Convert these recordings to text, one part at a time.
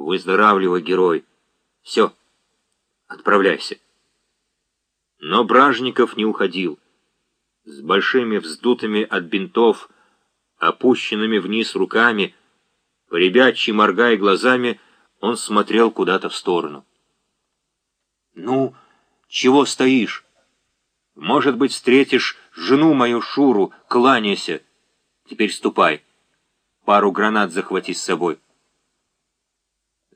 Выздоравливай, герой. Все, отправляйся. Но Бражников не уходил. С большими вздутыми от бинтов, опущенными вниз руками, поребячьи моргая глазами, он смотрел куда-то в сторону. «Ну, чего стоишь? Может быть, встретишь жену мою Шуру, кланяйся. Теперь ступай. Пару гранат захвати с собой».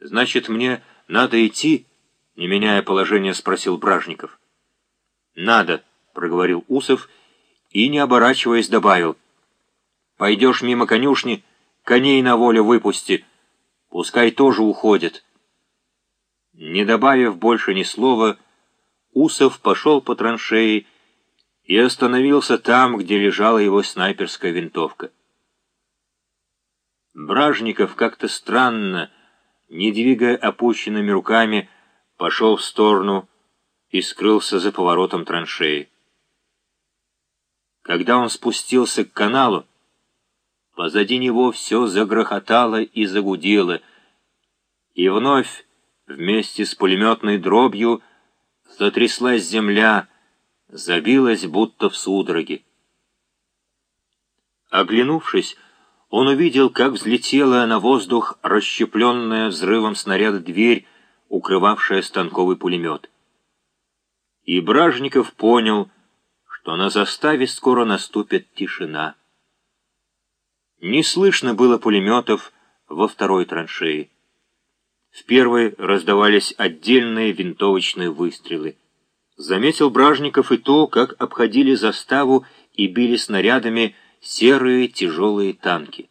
«Значит, мне надо идти?» — не меняя положение, спросил Бражников. «Надо», — проговорил Усов и, не оборачиваясь, добавил. «Пойдешь мимо конюшни, коней на волю выпусти. Пускай тоже уходят». Не добавив больше ни слова, Усов пошел по траншеи и остановился там, где лежала его снайперская винтовка. Бражников как-то странно, не двигая опущенными руками, пошел в сторону и скрылся за поворотом траншеи. Когда он спустился к каналу, позади него все загрохотало и загудело, и вновь вместе с пулеметной дробью затряслась земля, забилась будто в судороге. Оглянувшись, он увидел, как взлетела на воздух расщепленная взрывом снаряда дверь, укрывавшая станковый пулемет. И Бражников понял, что на заставе скоро наступит тишина. Не слышно было пулеметов во второй траншеи. В первой раздавались отдельные винтовочные выстрелы. Заметил Бражников и то, как обходили заставу и били снарядами серые тяжелые танки.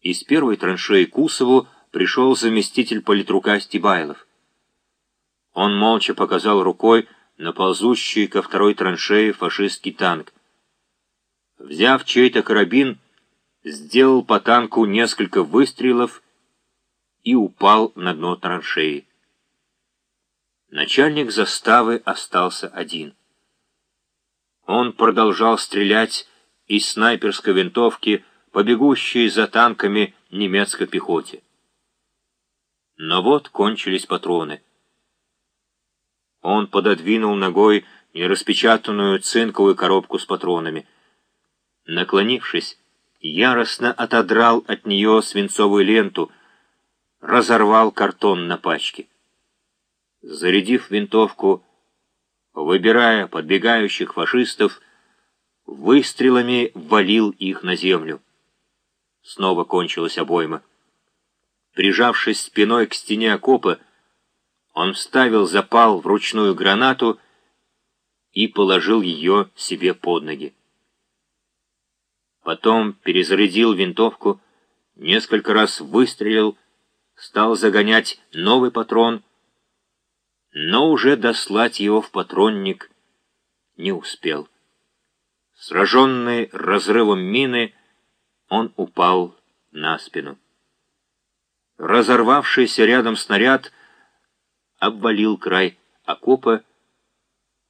Из первой траншеи Кусову пришел заместитель политрука Стебайлов. Он молча показал рукой на ползущий ко второй траншее фашистский танк. Взяв чей-то карабин, сделал по танку несколько выстрелов и упал на дно траншеи. Начальник заставы остался один. Он продолжал стрелять из снайперской винтовки по бегущей за танками немецкой пехоте. Но вот кончились патроны. Он пододвинул ногой нераспечатанную цинковую коробку с патронами. Наклонившись, яростно отодрал от нее свинцовую ленту, разорвал картон на пачке. Зарядив винтовку, выбирая подбегающих фашистов, выстрелами валил их на землю. Снова кончилась обойма. Прижавшись спиной к стене окопа, он вставил запал в ручную гранату и положил ее себе под ноги. Потом перезарядил винтовку, несколько раз выстрелил, стал загонять новый патрон, но уже дослать его в патронник не успел. Сраженный разрывом мины, он упал на спину. Разорвавшийся рядом снаряд обвалил край окопа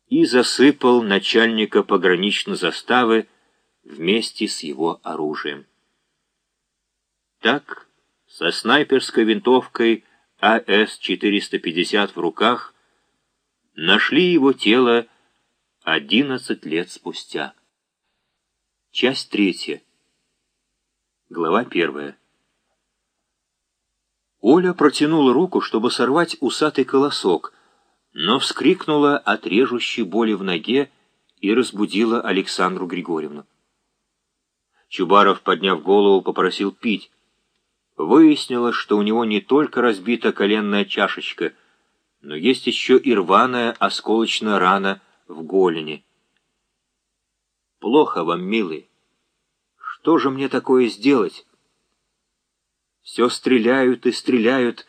и засыпал начальника пограничной заставы вместе с его оружием. Так, со снайперской винтовкой АС-450 в руках, нашли его тело 11 лет спустя. Часть третья. Глава первая. Оля протянула руку, чтобы сорвать усатый колосок, но вскрикнула от режущей боли в ноге и разбудила Александру Григорьевну. Чубаров, подняв голову, попросил пить. Выяснилось, что у него не только разбита коленная чашечка, но есть еще и рваная осколочная рана в голени. «Плохо вам, милый. Что же мне такое сделать?» Все стреляют и стреляют,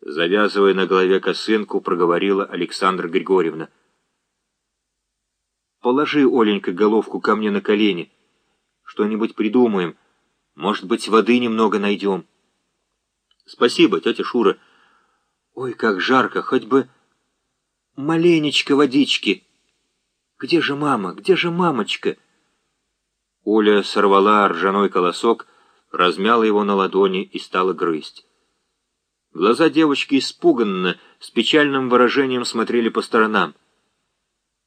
завязывая на голове косынку, проговорила Александра Григорьевна. Положи, Оленька, головку ко мне на колени. Что-нибудь придумаем. Может быть, воды немного найдем. Спасибо, тетя Шура. Ой, как жарко, хоть бы маленечко водички. Где же мама, где же мамочка? Оля сорвала ржаной колосок, размяла его на ладони и стала грызть. Глаза девочки испуганно, с печальным выражением смотрели по сторонам.